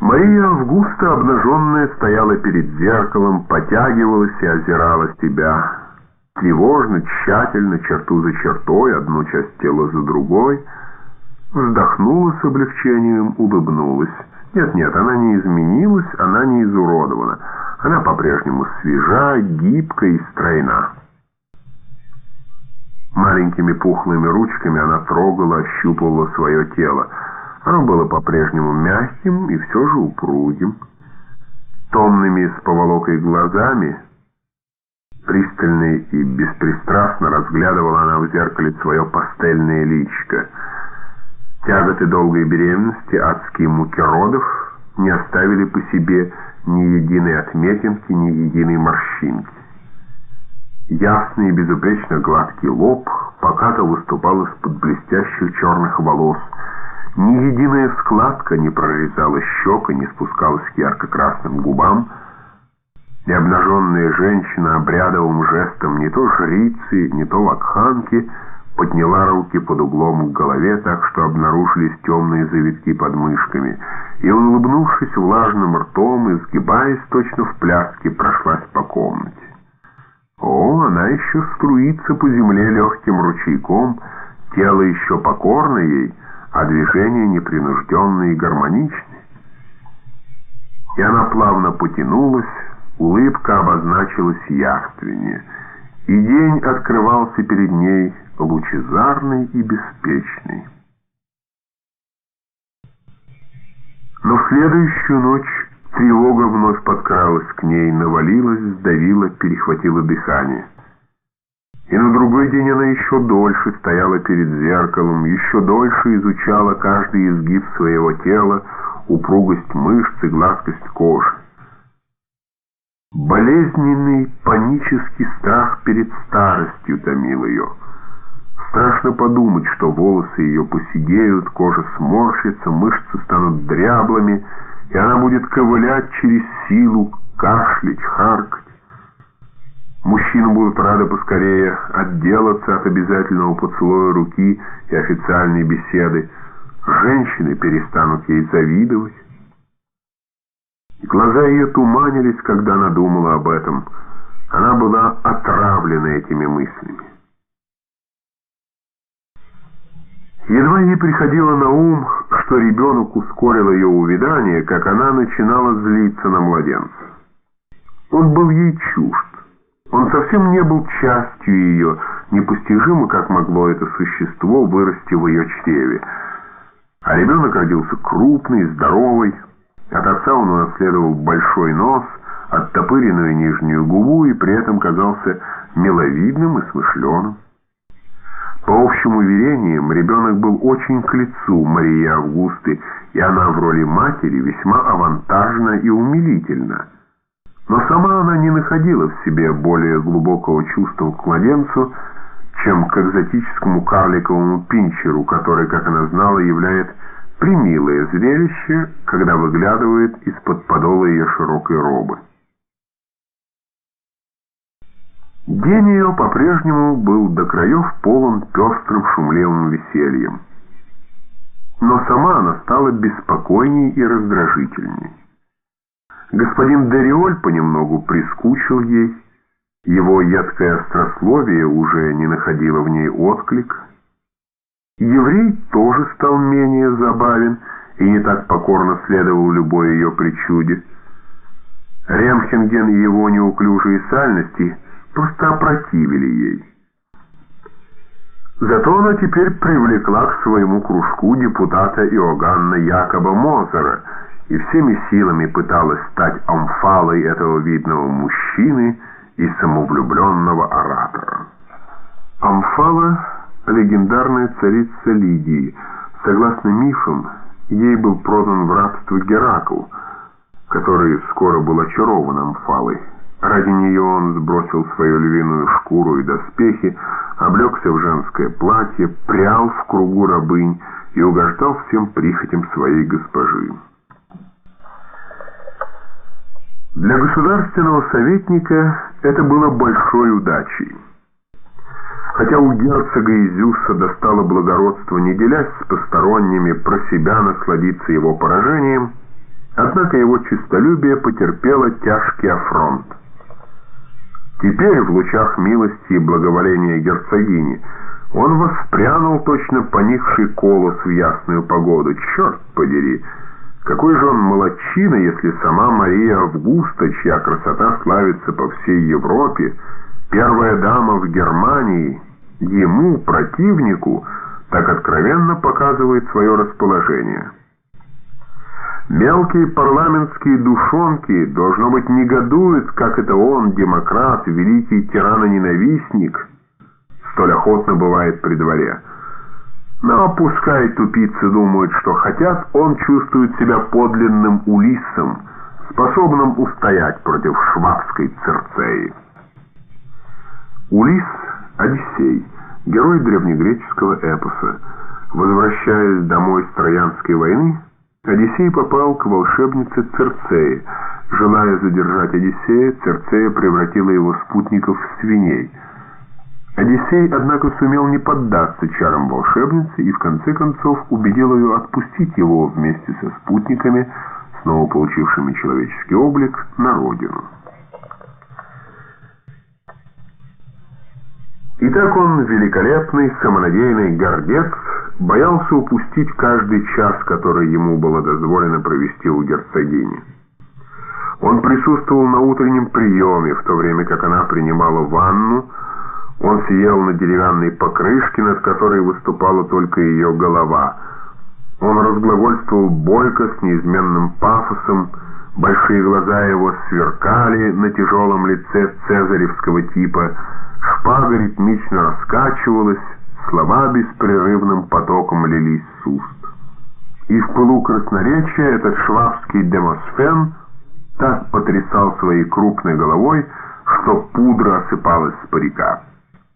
Мария Августа, обнаженная, стояла перед зеркалом, потягивалась и озирала себя. Тревожно, тщательно, черту за чертой, одну часть тела за другой. Вздохнула с облегчением, улыбнулась. Нет-нет, она не изменилась, она не изуродована. Она по-прежнему свежа, гибкая и стройна. Маленькими пухлыми ручками она трогала, ощупывала свое тело. Оно было по-прежнему мягким и все же упругим. Томными с поволокой глазами, пристально и беспристрастно разглядывала она в зеркале свое пастельное личико. Тяготы долгой беременности, адские муки родов не оставили по себе ни единой отметинки, ни единой морщинки. Ясный и безупречно гладкий лоб покато выступал из-под блестящих черных волос, ни единая складка не прорезала щека, не спускалась к ярко-красным губам, и обнаженная женщина обрядовым жестом не то жрицы, не то вакханки подняла руки под углом к голове так, что обнаружились темные завитки под мышками, и, улыбнувшись влажным ртом и сгибаясь точно в пляске, прошлась по комнате. О, она еще струится по земле легким ручейком, тело еще покорно ей — а движения непринужденные и гармоничные. И она плавно потянулась, улыбка обозначилась явственнее, и день открывался перед ней лучезарный и беспечный. Но в следующую ночь тревога вновь подкралась к ней, навалилась, сдавила, перехватила дыхание. И на другой день она еще дольше стояла перед зеркалом, еще дольше изучала каждый изгиб своего тела, упругость мышц и гладкость кожи. Болезненный панический страх перед старостью томил ее. Страшно подумать, что волосы ее посидеют, кожа сморщится, мышцы станут дряблыми, и она будет ковылять через силу, кашлять, харкать. Мужчины будут рады поскорее отделаться от обязательного поцелуя руки и официальной беседы. Женщины перестанут ей завидовать. Глаза ее туманились, когда она думала об этом. Она была отравлена этими мыслями. Едва ей приходило на ум, что ребенок ускорил ее увядание, как она начинала злиться на младенца. Он был ей чужд. Он совсем не был частью ее, непостижимо, как могло это существо вырасти в ее чреве. А ребенок родился крупный, здоровый. От отца он унаследовал большой нос, оттопыренную нижнюю губу и при этом казался миловидным и смышленым. По общим уверениям, ребенок был очень к лицу Марии Августы, и она в роли матери весьма авантажна и умилительна. Но сама она не находила в себе более глубокого чувства к младенцу, чем к экзотическому карликовому пинчеру, который, как она знала, является примилое зрелище, когда выглядывает из-под подола ее широкой робы. День ее по-прежнему был до краев полон пестрым шумливым весельем. Но сама она стала беспокойней и раздражительней. Господин Дериоль понемногу прискучил ей, его едкое острословие уже не находило в ней отклик. Еврей тоже стал менее забавен и не так покорно следовал любой ее причуде. Ремхенген и его неуклюжие сальности просто опротивили ей. Зато она теперь привлекла к своему кружку депутата Иоганна Якоба Мозера — и всеми силами пыталась стать омфалой этого видного мужчины и самовлюбленного оратора. Амфала — легендарная царица Лидии. Согласно мифам, ей был продан в рабство Геракл, который скоро был очарован Амфалой. Ради нее он сбросил свою львиную шкуру и доспехи, облегся в женское платье, прял в кругу рабынь и угождал всем прихотям своей госпожи. Для государственного советника это было большой удачей. Хотя у герцога Изюса достало благородство не делясь с посторонними, про себя насладиться его поражением, однако его честолюбие потерпело тяжкий афронт. Теперь, в лучах милости и благоволения герцогини, он воспрянул точно поникший колос в ясную погоду. Черт подери! Какой же он молодчина, если сама Мария Августа, чья красота славится по всей Европе, первая дама в Германии, ему, противнику, так откровенно показывает свое расположение. Мелкие парламентские душонки, должно быть, негодуют, как это он, демократ, великий тираноненавистник, столь охотно бывает при дворе. Но пускай тупицы думают, что хотят, он чувствует себя подлинным Улиссом, способным устоять против швабской Церцеи. Улисс – Одиссей, герой древнегреческого эпоса. Возвращаясь домой с Троянской войны, Одиссей попал к волшебнице Церцее. Желая задержать Одиссея, Церцея превратила его спутников в свиней – Одиссей, однако, сумел не поддаться чарам волшебницы и в конце концов убедил ее отпустить его вместе со спутниками, снова получившими человеческий облик, на родину. Итак, он, великолепный, самонадеянный гордец, боялся упустить каждый час, который ему было дозволено провести у герцогини. Он присутствовал на утреннем приеме, в то время как она принимала ванну, он сидел на деревянной покрышке, над которой выступала только ее голова. Он разглагольствовал бойко с неизменным пафосом, большие глаза его сверкали на тяжелом лице цезаревского типа, шпага ритмично раскачивалась, слова беспрерывным потоком лились с уст. И в пылу красноречия этот швабский демосфен так потрясал своей крупной головой, что пудра осыпалась с парика.